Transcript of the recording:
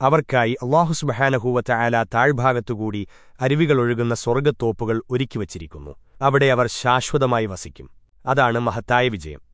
അവർക്കായി അള്ളാഹുസുബഹാനഹൂവറ്റ ആല താഴ്ഭാഗത്തുകൂടി അരുവികളൊഴുകുന്ന സ്വർഗത്തോപ്പുകൾ ഒരുക്കിവച്ചിരിക്കുന്നു അവിടെ അവർ ശാശ്വതമായി വസിക്കും. അതാണ് മഹത്തായ വിജയം.